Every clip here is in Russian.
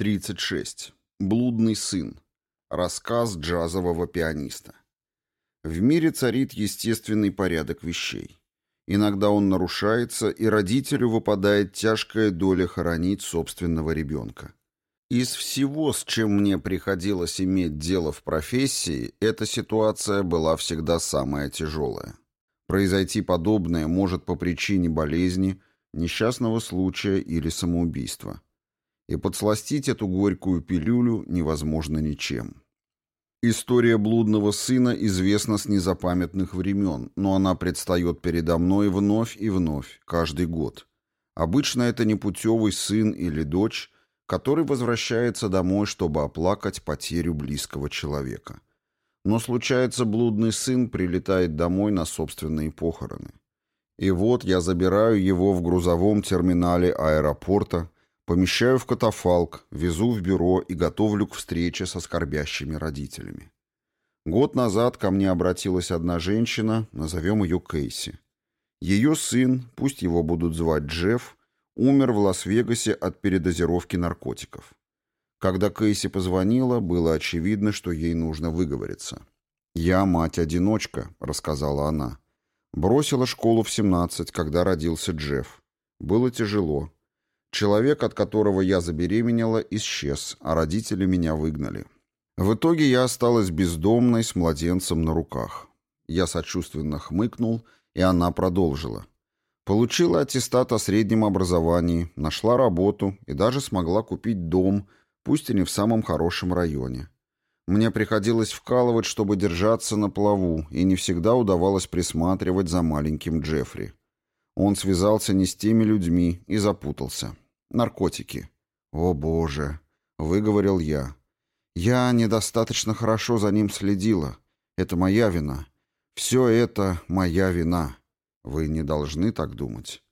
36. Блудный сын. Рассказ джазового пианиста. В мире царит естественный порядок вещей. Иногда он нарушается, и родителю выпадает тяжкая доля хоронить собственного ребенка. Из всего, с чем мне приходилось иметь дело в профессии, эта ситуация была всегда самая тяжелая. Произойти подобное может по причине болезни, несчастного случая или самоубийства и подсластить эту горькую пилюлю невозможно ничем. История блудного сына известна с незапамятных времен, но она предстает передо мной вновь и вновь, каждый год. Обычно это непутевый сын или дочь, который возвращается домой, чтобы оплакать потерю близкого человека. Но случается, блудный сын прилетает домой на собственные похороны. И вот я забираю его в грузовом терминале аэропорта, Помещаю в катафалк, везу в бюро и готовлю к встрече со скорбящими родителями. Год назад ко мне обратилась одна женщина, назовем ее Кейси. Ее сын, пусть его будут звать Джефф, умер в Лас-Вегасе от передозировки наркотиков. Когда Кейси позвонила, было очевидно, что ей нужно выговориться. «Я мать-одиночка», — рассказала она. «Бросила школу в 17, когда родился Джефф. Было тяжело. Человек, от которого я забеременела, исчез, а родители меня выгнали. В итоге я осталась бездомной с младенцем на руках. Я сочувственно хмыкнул, и она продолжила. Получила аттестат о среднем образовании, нашла работу и даже смогла купить дом, пусть и не в самом хорошем районе. Мне приходилось вкалывать, чтобы держаться на плаву, и не всегда удавалось присматривать за маленьким Джеффри. Он связался не с теми людьми и запутался. Наркотики. О боже, выговорил я. Я недостаточно хорошо за ним следила. Это моя вина. Все это моя вина. Вы не должны так думать.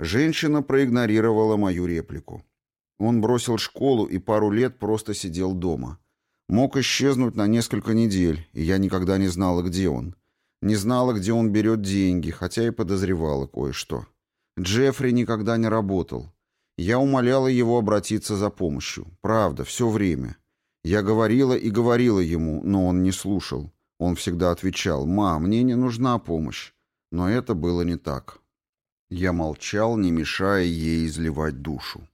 Женщина проигнорировала мою реплику. Он бросил школу и пару лет просто сидел дома. Мог исчезнуть на несколько недель, и я никогда не знала, где он. Не знала, где он берет деньги, хотя и подозревала кое-что. Джеффри никогда не работал. Я умоляла его обратиться за помощью. Правда, все время. Я говорила и говорила ему, но он не слушал. Он всегда отвечал, «Ма, мне не нужна помощь». Но это было не так. Я молчал, не мешая ей изливать душу.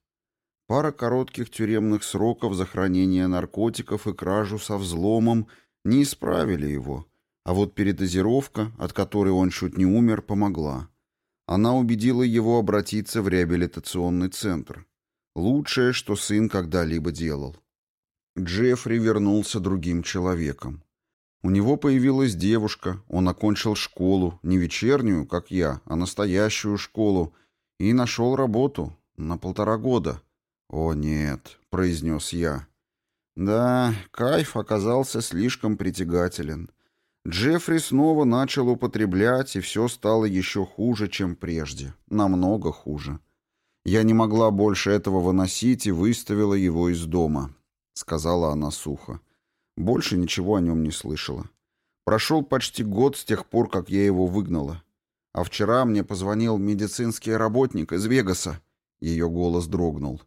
Пара коротких тюремных сроков за хранение наркотиков и кражу со взломом не исправили его, а вот передозировка, от которой он чуть не умер, помогла. Она убедила его обратиться в реабилитационный центр. Лучшее, что сын когда-либо делал. Джеффри вернулся другим человеком. У него появилась девушка, он окончил школу, не вечернюю, как я, а настоящую школу, и нашел работу на полтора года. «О, нет», — произнес я. Да, кайф оказался слишком притягателен. Джеффри снова начал употреблять, и все стало еще хуже, чем прежде. Намного хуже. Я не могла больше этого выносить и выставила его из дома, — сказала она сухо. Больше ничего о нем не слышала. Прошел почти год с тех пор, как я его выгнала. А вчера мне позвонил медицинский работник из Вегаса. Ее голос дрогнул.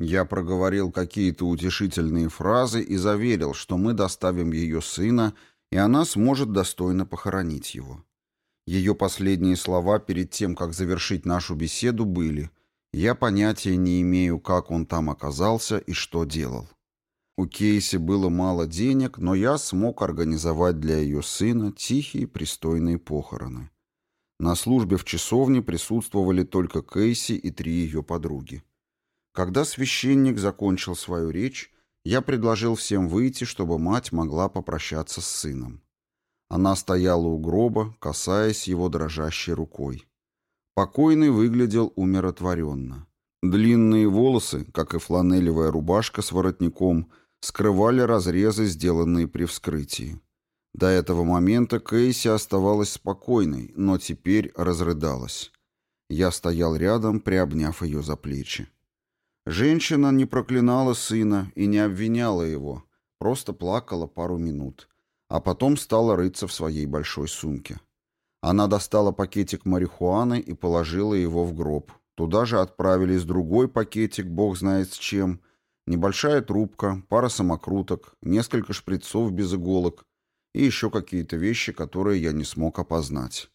Я проговорил какие-то утешительные фразы и заверил, что мы доставим ее сына, и она сможет достойно похоронить его. Ее последние слова перед тем, как завершить нашу беседу, были «Я понятия не имею, как он там оказался и что делал». У Кейси было мало денег, но я смог организовать для ее сына тихие пристойные похороны. На службе в часовне присутствовали только Кейси и три ее подруги. Когда священник закончил свою речь, я предложил всем выйти, чтобы мать могла попрощаться с сыном. Она стояла у гроба, касаясь его дрожащей рукой. Покойный выглядел умиротворенно. Длинные волосы, как и фланелевая рубашка с воротником, скрывали разрезы, сделанные при вскрытии. До этого момента Кейси оставалась спокойной, но теперь разрыдалась. Я стоял рядом, приобняв ее за плечи. Женщина не проклинала сына и не обвиняла его, просто плакала пару минут, а потом стала рыться в своей большой сумке. Она достала пакетик марихуаны и положила его в гроб, Туда же отправились другой пакетик, бог знает с чем, небольшая трубка, пара самокруток, несколько шприцов без иголок и еще какие-то вещи, которые я не смог опознать.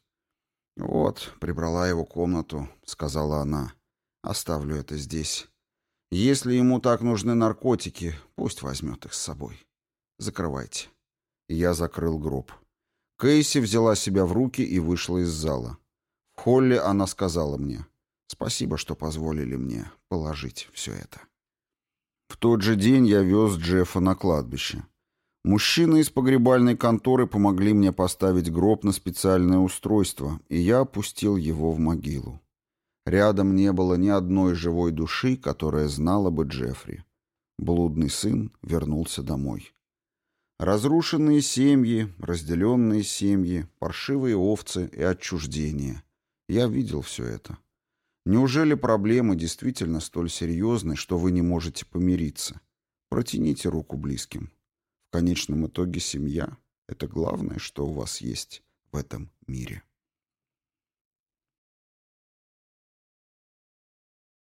«Вот, прибрала его комнату», — сказала она. «Оставлю это здесь. Если ему так нужны наркотики, пусть возьмет их с собой. Закрывайте». Я закрыл гроб. Кейси взяла себя в руки и вышла из зала. В холле она сказала мне, «Спасибо, что позволили мне положить все это». В тот же день я вез Джеффа на кладбище. Мужчины из погребальной конторы помогли мне поставить гроб на специальное устройство, и я опустил его в могилу. Рядом не было ни одной живой души, которая знала бы Джеффри. Блудный сын вернулся домой. Разрушенные семьи, разделенные семьи, паршивые овцы и отчуждение. Я видел все это. Неужели проблемы действительно столь серьезны, что вы не можете помириться? Протяните руку близким. В конечном итоге семья — это главное, что у вас есть в этом мире.